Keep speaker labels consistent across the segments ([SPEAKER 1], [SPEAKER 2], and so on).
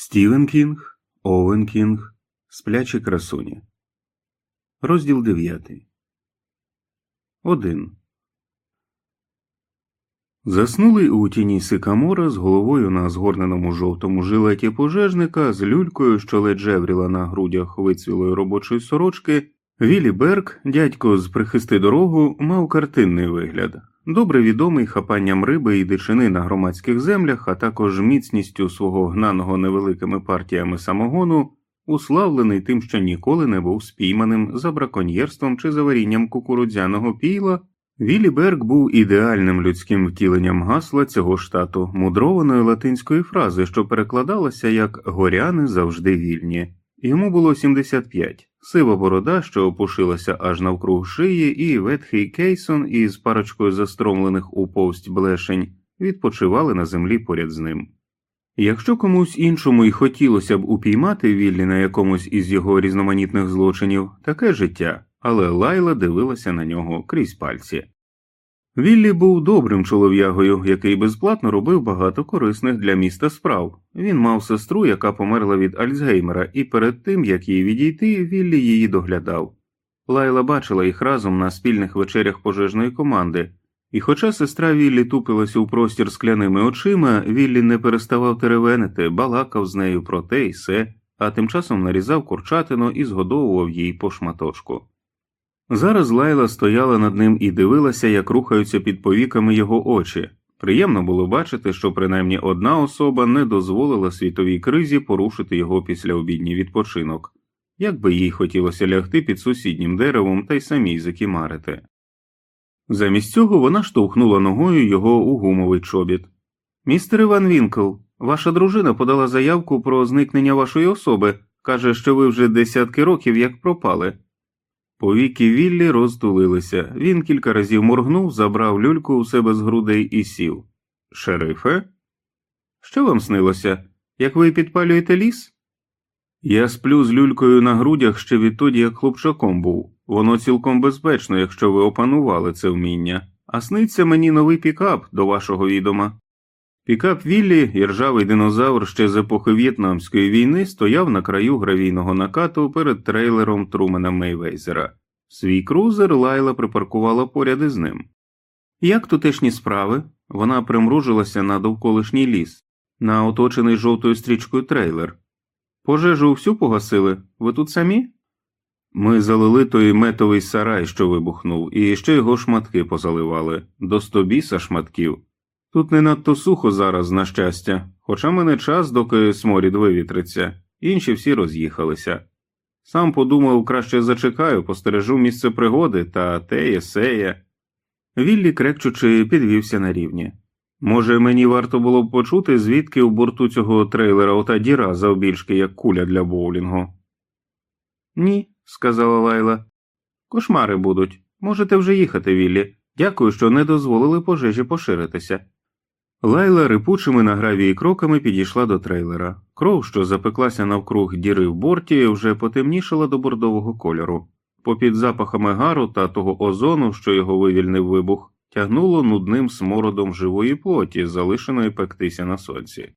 [SPEAKER 1] Стівен Кінг, Овен Кінг, Сплячі красуні. Розділ 9. 1. Заснулий у тіні сикамора з головою на згорненому жовтому жилеті пожежника, з люлькою, що ледь жевріла на грудях вицвілої робочої сорочки, Віллі Берг, дядько з прихисти дорогу, мав картинний вигляд, добре відомий хапанням риби і дичини на громадських землях, а також міцністю свого гнаного невеликими партіями самогону, уславлений тим, що ніколи не був спійманим за браконьєрством чи заварінням кукурудзяного піла. Віллі Берг був ідеальним людським втіленням гасла цього штату, мудрованої латинської фрази, що перекладалася як горяни завжди вільні. Йому було 75, сива борода, що опушилася аж навкруг шиї, і ветхий Кейсон із парочкою застромлених у повсть блешень відпочивали на землі поряд з ним. Якщо комусь іншому й хотілося б упіймати Віллі на якомусь із його різноманітних злочинів, таке життя, але Лайла дивилася на нього крізь пальці. Віллі був добрим чолов'ягою, який безплатно робив багато корисних для міста справ. Він мав сестру, яка померла від Альцгеймера, і перед тим як їй відійти, Віллі її доглядав. Лайла бачила їх разом на спільних вечерях пожежної команди, і хоча сестра Віллі тупилася у простір скляними очима, Віллі не переставав теревенити, балакав з нею про те й се, а тим часом нарізав курчатину і згодовував їй по шматочку. Зараз Лайла стояла над ним і дивилася, як рухаються під повіками його очі. Приємно було бачити, що принаймні одна особа не дозволила світовій кризі порушити його післяобідній відпочинок, як би їй хотілося лягти під сусіднім деревом та й самій закімарити. Замість цього вона штовхнула ногою його у гумовий чобіт. Містер Іван Вінкл, ваша дружина подала заявку про зникнення вашої особи, каже, що ви вже десятки років як пропали. Повіки Віллі розтулилися. Він кілька разів моргнув, забрав люльку у себе з грудей і сів. Шерифе? Що вам снилося? Як ви підпалюєте ліс? Я сплю з люлькою на грудях ще відтоді, як хлопчаком був. Воно цілком безпечно, якщо ви опанували це вміння, а сниться мені новий пікап до вашого відома. Пікап Віллі, іржавий динозавр ще з епохи В'єтнамської війни, стояв на краю гравійного накату перед трейлером Трумена Мейвейзера. Свій крузер Лайла припаркувала поряд із ним. Як тутешні справи? Вона примружилася на довколишній ліс, на оточений жовтою стрічкою трейлер. Пожежу всю погасили? Ви тут самі? Ми залили той метовий сарай, що вибухнув, і ще його шматки позаливали, до стобіса шматків. Тут не надто сухо зараз, на щастя, хоча мене час, доки сморід вивітриться, інші всі роз'їхалися. Сам подумав, краще зачекаю, постережу місце пригоди та теє, сеє. Віллі, крекчучи, підвівся на рівні. Може, мені варто було б почути, звідки у борту цього трейлера ота діра завбільшки, як куля для боулінгу. Ні, сказала Лайла. Кошмари будуть. Можете вже їхати, Віллі. Дякую, що не дозволили пожежі поширитися. Лайла рипучими на гравії кроками підійшла до трейлера. Кров, що запеклася навкруг діри в борті, вже потемнішала до бордового кольору. Попід запахами гару та того озону, що його вивільнив вибух, тягнуло нудним смородом живої плоті, залишеної пектися на сонці.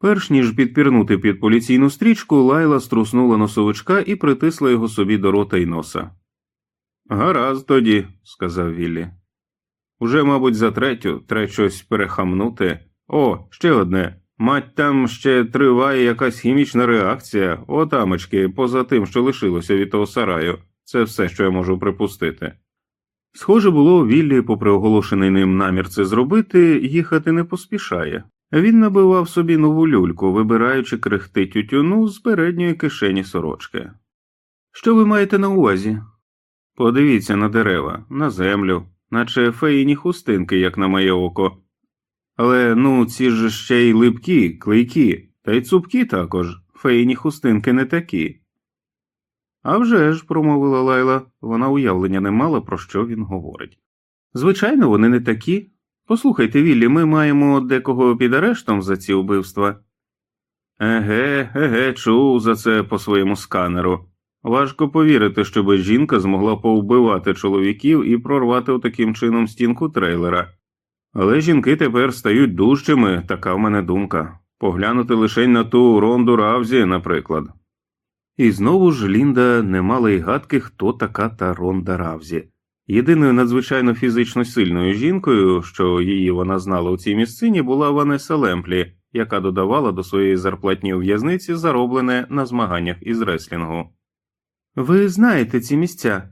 [SPEAKER 1] Перш ніж підпірнути під поліційну стрічку, Лайла струснула носовичка і притисла його собі до рота й носа. Гаразд тоді, сказав Віллі. Уже, мабуть, за третю треба щось перехамнути. О, ще одне. Мать, там ще триває якась хімічна реакція, отамочки, поза тим, що лишилося від того сараю. Це все, що я можу припустити. Схоже було, Віллі, попри оголошений ним намір це зробити, їхати не поспішає. Він набивав собі нову люльку, вибираючи крихти тютюну з передньої кишені сорочки. Що ви маєте на увазі? Подивіться на дерева, на землю, наче феїні хустинки, як на моє око. Але ну ці ж ще й липкі, клейкі, та й цупкі також, феїні хустинки не такі. «А вже ж», – промовила Лайла, вона уявлення не мала, про що він говорить. Звичайно, вони не такі. Послухайте, Віллі, ми маємо декого під арештом за ці вбивства. Еге, еге, чув за це по своєму сканеру. Важко повірити, щоби жінка змогла повбивати чоловіків і прорвати таким чином стінку трейлера. Але жінки тепер стають дужчими, така в мене думка. Поглянути лише на ту Ронду Равзі, наприклад. І знову ж Лінда не мала й гадки, хто така та Ронда Равзі. Єдиною надзвичайно фізично сильною жінкою, що її вона знала у цій місцині, була Ванеса Лемплі, яка додавала до своєї зарплатні у в'язниці зароблене на змаганнях із реслінгу. Ви знаєте ці місця?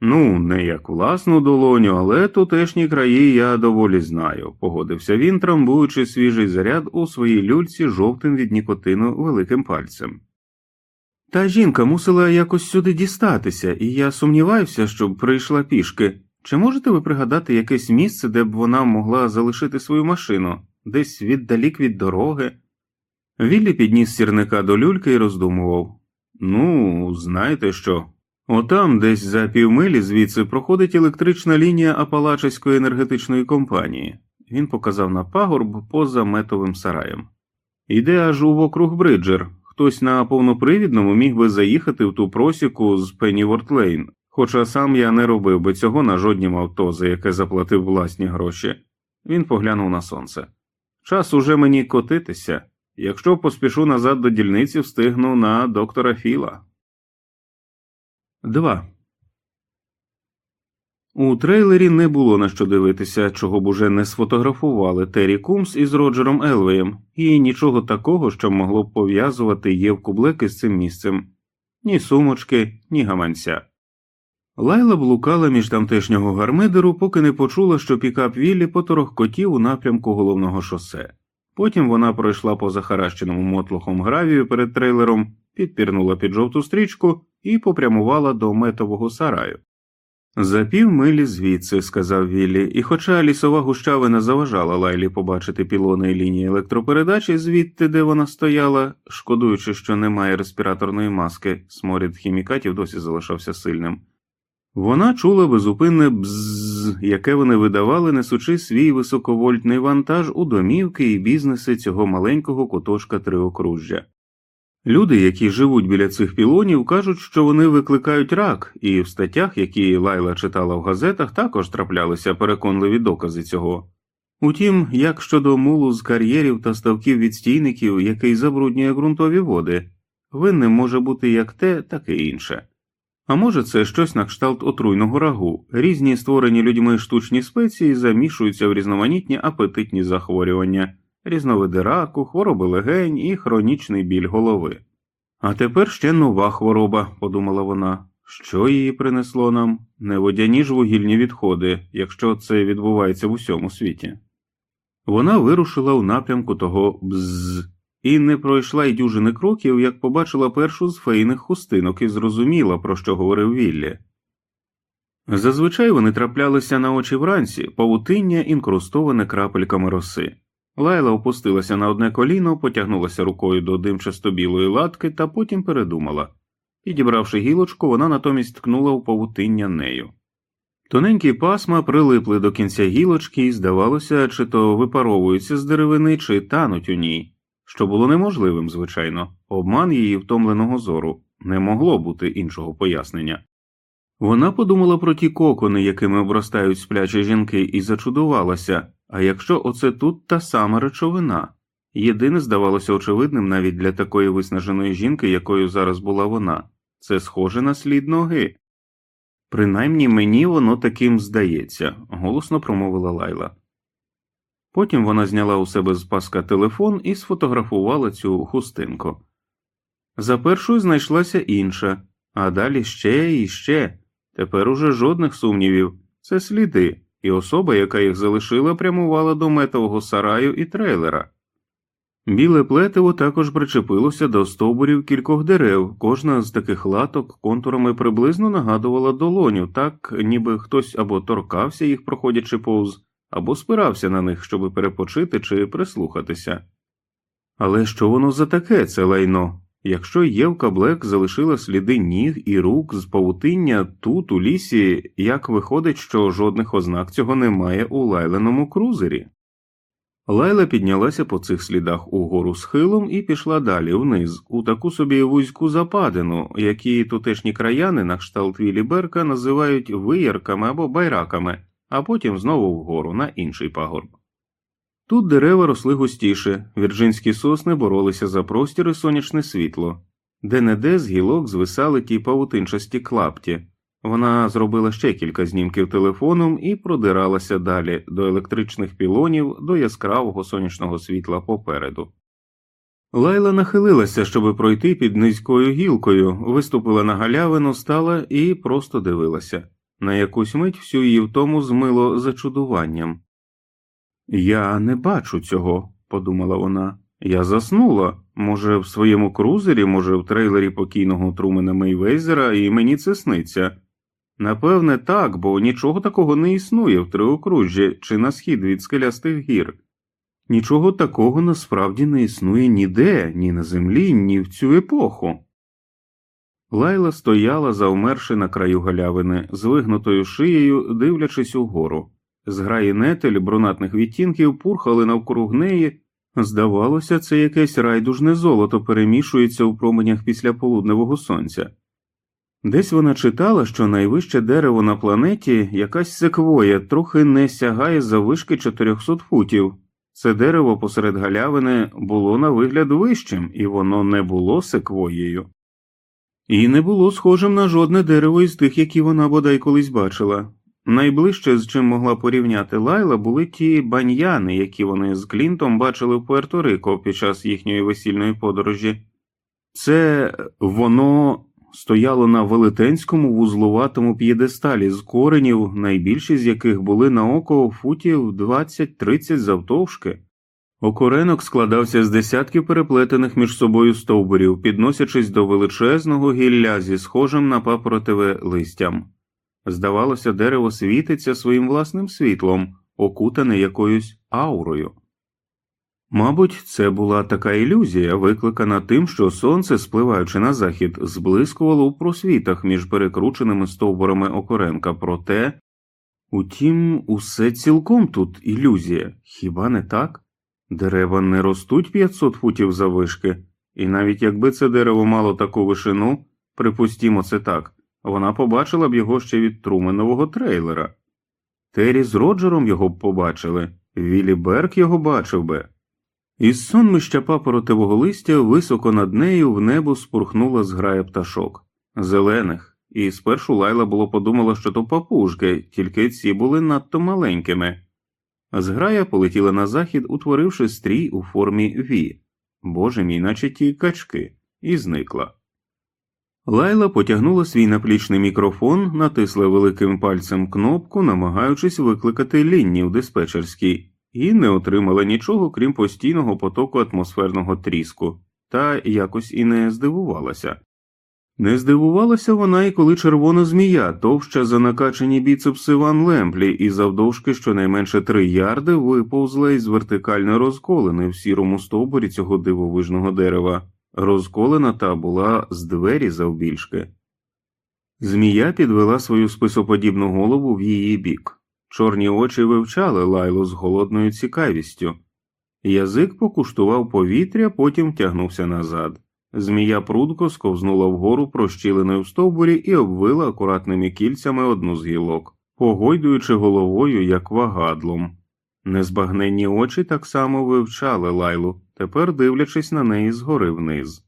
[SPEAKER 1] Ну, не як власну долоню, але тутешні краї я доволі знаю, погодився він, трамбуючи свіжий заряд у своїй люльці жовтим від нікотину великим пальцем. Та жінка мусила якось сюди дістатися, і я сумніваюся, щоб прийшла пішки. Чи можете ви пригадати якесь місце, де б вона могла залишити свою машину, десь віддалік від дороги? Віллі підніс сірника до люльки і роздумував Ну, знаєте що? Отам, десь за півмилі звідси проходить електрична лінія Апалачеської енергетичної компанії. Він показав на пагорб поза метовим сараєм. Іде аж у округ Бриджер. Хтось на повнопривідному міг би заїхати в ту просіку з Пенніворт Лейн, хоча сам я не робив би цього на жоднім авто, за яке заплатив власні гроші. Він поглянув на сонце. Час уже мені котитися. Якщо поспішу назад до дільниці, встигну на доктора Філа. 2. У трейлері не було на що дивитися, чого б уже не сфотографували Террі Кумс із Роджером Елвеєм, і нічого такого, що могло б пов'язувати Євку Блек із цим місцем ні сумочки, ні гаманця. Лайла блукала між тамтешнього гармидеру, поки не почула, що пікап Віллі поторохкотів у напрямку головного шосе. Потім вона пройшла по захаращеному мотлохом гравію перед трейлером, підпірнула під жовту стрічку і попрямувала до метового сараю. За півмилі звідси, сказав Віллі, і хоча лісова гущавина заважала Лайлі побачити пілони і лінії електропередачі звідти, де вона стояла, шкодуючи, що немає респіраторної маски, сморід хімікатів досі залишався сильним. Вона чула безупинне бззз, яке вони видавали, несучи свій високовольтний вантаж у домівки і бізнеси цього маленького куточка триокружжя. Люди, які живуть біля цих пілонів, кажуть, що вони викликають рак, і в статтях, які Лайла читала в газетах, також траплялися переконливі докази цього. Утім, як щодо мулу з кар'єрів та ставків відстійників, який забруднює ґрунтові води, винним може бути як те, так і інше. А може, це щось на кшталт отруйного рагу, різні створені людьми штучні спеції замішуються в різноманітні апетитні захворювання, різновиди раку, хвороби легень і хронічний біль голови. А тепер ще нова хвороба, подумала вона. Що її принесло нам? Не водяні ж вугільні відходи, якщо це відбувається в усьому світі. Вона вирушила у напрямку того бзз і не пройшла й дюжини кроків, як побачила першу з фейних хустинок і зрозуміла, про що говорив Віллі. Зазвичай вони траплялися на очі вранці, павутиння інкрустоване крапельками роси. Лайла опустилася на одне коліно, потягнулася рукою до димчасто білої латки та потім передумала. Підібравши гілочку, вона натомість ткнула у павутиння нею. Тоненькі пасма прилипли до кінця гілочки і, здавалося, чи то випаровуються з деревини, чи тануть у ній, що було неможливим, звичайно, обман її втомленого зору не могло бути іншого пояснення. Вона подумала про ті кокони, якими обростають сплячі жінки, і зачудувалася а якщо оце тут та сама речовина. Єдине здавалося очевидним навіть для такої виснаженої жінки, якою зараз була вона це схоже на слід ноги. Принаймні мені воно таким здається, голосно промовила Лайла. Потім вона зняла у себе з паска телефон і сфотографувала цю хустинку. За першою знайшлася інша, а далі ще і ще. Тепер уже жодних сумнівів це сліди, і особа, яка їх залишила, прямувала до метового сараю і трейлера. Біле плетиво також причепилося до стовбурів кількох дерев, кожна з таких латок контурами приблизно нагадувала долоню, так ніби хтось або торкався їх, проходячи повз, або спирався на них, щоби перепочити чи прислухатися. Але що воно за таке, це лайно? Якщо Євка Блек залишила сліди ніг і рук з павутиння тут, у лісі, як виходить, що жодних ознак цього немає у лайленому крузері? Лайла піднялася по цих слідах угору схилом і пішла далі вниз, у таку собі вузьку западину, які тутешні краяни на кшталт Вілі Берка називають виярками або байраками, а потім знову вгору на інший пагорб. Тут дерева росли густіше, вірджинські сосни боролися за простір і сонячне світло, де неде з гілок звисали ті павутинчасті клапті. Вона зробила ще кілька знімків телефоном і продиралася далі до електричних пілонів, до яскравого сонячного світла попереду. Лайла нахилилася, щоби пройти під низькою гілкою, виступила на галявину, стала і просто дивилася. На якусь мить всю її втому змило зачудуванням. Я не бачу цього, подумала вона. Я заснула, може, в своєму крузері, може, в трейлері покійного Трумена Мейвезера, і мені це сниться. Напевне, так, бо нічого такого не існує в триокружжі чи на схід від скелястих гір. Нічого такого насправді не існує ніде, ні на землі, ні в цю епоху. Лайла стояла, завмерши на краю галявини, з вигнутою шиєю, дивлячись угору. Зграї нетель брунатних відтінків пурхали навкруг неї. Здавалося, це якесь райдужне золото перемішується у променях після полудневого сонця. Десь вона читала, що найвище дерево на планеті якась секвоя трохи не сягає за вишки 400 футів. Це дерево посеред галявини було на вигляд вищим, і воно не було секвоєю. І не було схожим на жодне дерево із тих, які вона бодай колись бачила. Найближче, з чим могла порівняти Лайла, були ті баньяни, які вони з Клінтом бачили в Пуерто-Рико під час їхньої весільної подорожі. Це воно стояло на велетенському вузлуватому п'єдесталі з коренів, найбільші з яких були на око футів 20-30 завтовшки. Окоренок складався з десятків переплетених між собою стовбурів, підносячись до величезного гілля зі схожим на папоротеве листям. Здавалося, дерево світиться своїм власним світлом, окутане якоюсь аурою. Мабуть, це була така ілюзія, викликана тим, що сонце, спливаючи на захід, зблискувало у просвітах між перекрученими стовбурами окоренка, проте, утім, усе цілком тут ілюзія, хіба не так? Дерева не ростуть 500 футів завишки, і навіть якби це дерево мало таку вишину, припустімо це так, вона побачила б його ще від Труменового трейлера. Террі з Роджером його б побачили, Віллі Берг його бачив би. Із сонмища папоротевого листя високо над нею в небо спурхнула зграя пташок, зелених, і спершу лайла було подумала, що то папужки, тільки ці були надто маленькими. Зграя полетіла на захід, утворивши стрій у формі Ві, боже мій, наче ті качки, і зникла. Лайла потягнула свій наплічний мікрофон, натисла великим пальцем кнопку, намагаючись викликати лінні в диспетчерській, і не отримала нічого, крім постійного потоку атмосферного тріску, та якось і не здивувалася. Не здивувалася вона і коли червона змія, товща за накачані біцепси Ван Лемплі, і завдовжки щонайменше три ярди виповзла із вертикальної розколини в сірому стовбурі цього дивовижного дерева. Розколена та була з двері завбільшки. Змія підвела свою списоподібну голову в її бік. Чорні очі вивчали лайлу з голодною цікавістю. Язик покуштував повітря, потім тягнувся назад. Змія прудко сковзнула вгору прощіленою в стовбурі і обвила акуратними кільцями одну з гілок, погойдуючи головою, як вагадлом. Незбагненні очі так само вивчали лайлу, тепер дивлячись на неї згори вниз.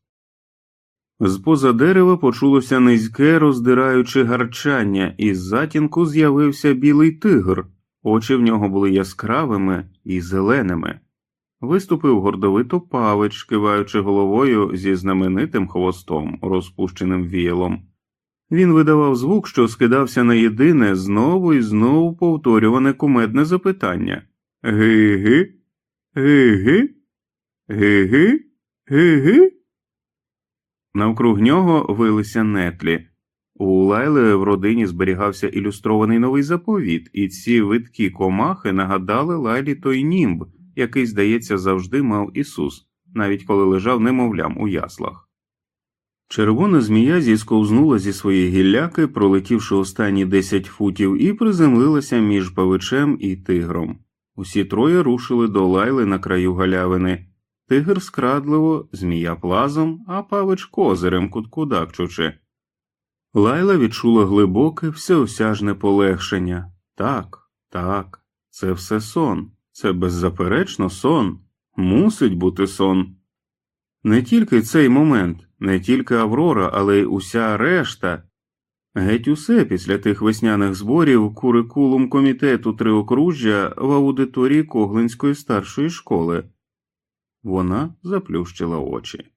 [SPEAKER 1] З поза дерева почулося низьке, роздираюче гарчання, і з затінку з'явився білий тигр, очі в нього були яскравими і зеленими. Виступив гордовито павич, киваючи головою зі знаменитим хвостом, розпущеним віялом. Він видавав звук, що скидався на єдине знову і знову повторюване кумедне запитання Ги-ги? Ги-ги? Ги-ги? Ги-ги? Навкруг нього вилися нетлі. У Лайли в родині зберігався ілюстрований новий заповіт, і ці видкі комахи нагадали Лайлі той німб, який, здається, завжди мав Ісус, навіть коли лежав немовлям у яслах. Червона змія зісковзнула зі своєї гілляки, пролетівши останні десять футів, і приземлилася між павичем і тигром. Усі троє рушили до лайли на краю галявини. Тигр скрадливо, змія плазом, а павич козирем куткудакчучи. Лайла відчула глибоке, всеосяжне полегшення. Так, так, це все сон, Це беззаперечно сон, мусить бути сон. Не тільки цей момент, не тільки Аврора, але й уся решта. Геть усе після тих весняних зборів курикулум комітету триокружжя в аудиторії Коглинської старшої школи. Вона заплющила очі.